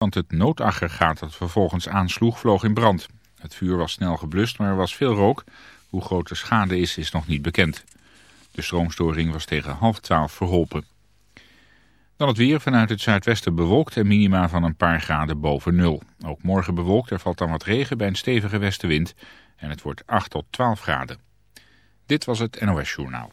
want het noodaggregaat dat vervolgens aansloeg vloog in brand. Het vuur was snel geblust, maar er was veel rook. Hoe groot de schade is, is nog niet bekend. De stroomstoring was tegen half twaalf verholpen. Dan het weer vanuit het zuidwesten bewolkt en minima van een paar graden boven nul. Ook morgen bewolkt, er valt dan wat regen bij een stevige westenwind en het wordt 8 tot 12 graden. Dit was het NOS Journaal.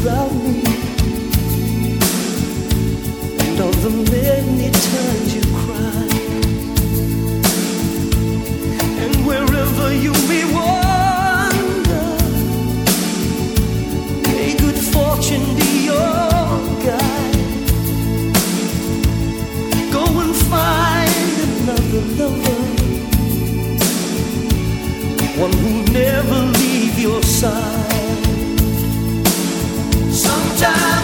about me. And all the many times you cried and wherever you may wander may good fortune be yours Lover, one who'll never leave your side. time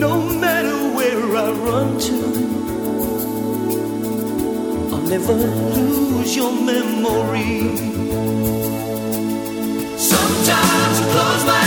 No matter where I run to, I'll never lose your memory. Sometimes I close my eyes.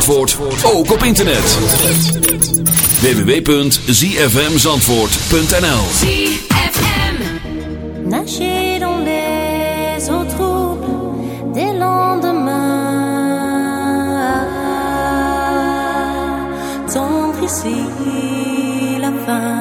Zandvoort ook op internet. www.zfmzandvoort.nl Nager dans les eaux troubles des lendemains. Tendre ici la fin.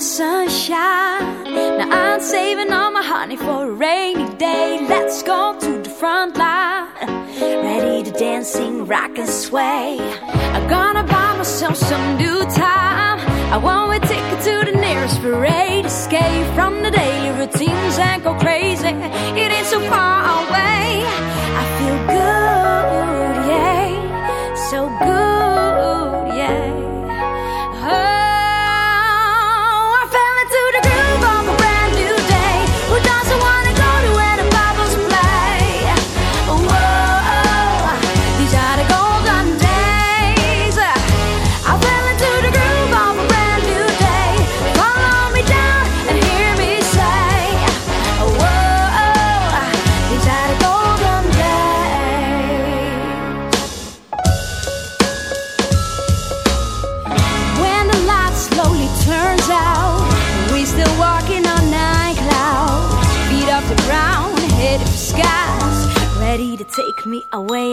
sunshine. Now I'm saving all my honey for a rainy day. Let's go to the front line. Ready to dancing, rock and sway. I'm gonna buy myself some new time. I want a ticket to the nearest parade. Escape from the daily routines and go crazy. It ain't so far away. I feel good, yeah. So good.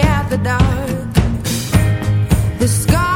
at the dark. The sky.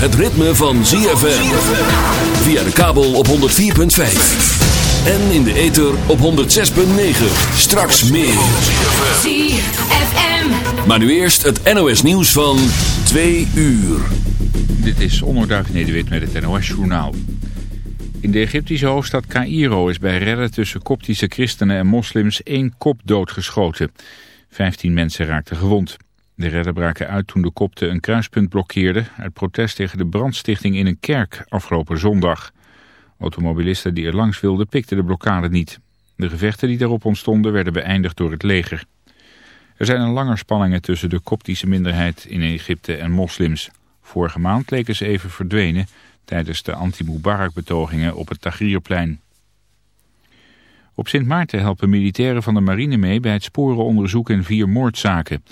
Het ritme van ZFM. Via de kabel op 104.5. En in de ether op 106.9. Straks meer. ZFM. Maar nu eerst het NOS nieuws van 2 uur. Dit is Onderduik Nederwit met het NOS-journaal. In de Egyptische hoofdstad Cairo is bij redden tussen koptische christenen en moslims één kop doodgeschoten. Vijftien mensen raakten gewond. De redden braken uit toen de kopten een kruispunt blokkeerden... uit protest tegen de brandstichting in een kerk afgelopen zondag. Automobilisten die er langs wilden pikten de blokkade niet. De gevechten die daarop ontstonden werden beëindigd door het leger. Er zijn al langer spanningen tussen de koptische minderheid in Egypte en moslims. Vorige maand leken ze even verdwenen tijdens de anti-Mubarak-betogingen op het Tahrirplein. Op Sint Maarten helpen militairen van de marine mee bij het sporenonderzoek in vier moordzaken.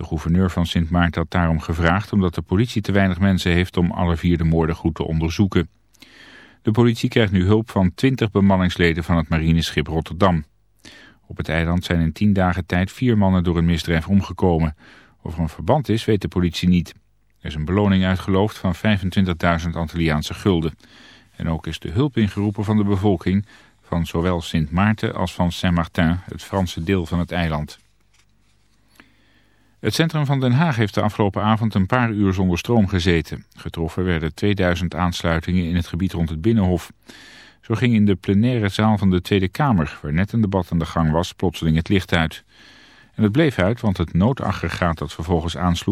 De gouverneur van Sint Maarten had daarom gevraagd omdat de politie te weinig mensen heeft om alle vier de moorden goed te onderzoeken. De politie krijgt nu hulp van 20 bemanningsleden van het marineschip Rotterdam. Op het eiland zijn in tien dagen tijd vier mannen door een misdrijf omgekomen. Of er een verband is, weet de politie niet. Er is een beloning uitgeloofd van 25.000 Antilliaanse gulden. En ook is de hulp ingeroepen van de bevolking van zowel Sint Maarten als van Saint-Martin, het Franse deel van het eiland. Het centrum van Den Haag heeft de afgelopen avond een paar uur zonder stroom gezeten. Getroffen werden 2000 aansluitingen in het gebied rond het Binnenhof. Zo ging in de plenaire zaal van de Tweede Kamer, waar net een debat aan de gang was, plotseling het licht uit. En het bleef uit, want het noodaggregaat dat vervolgens aansloeg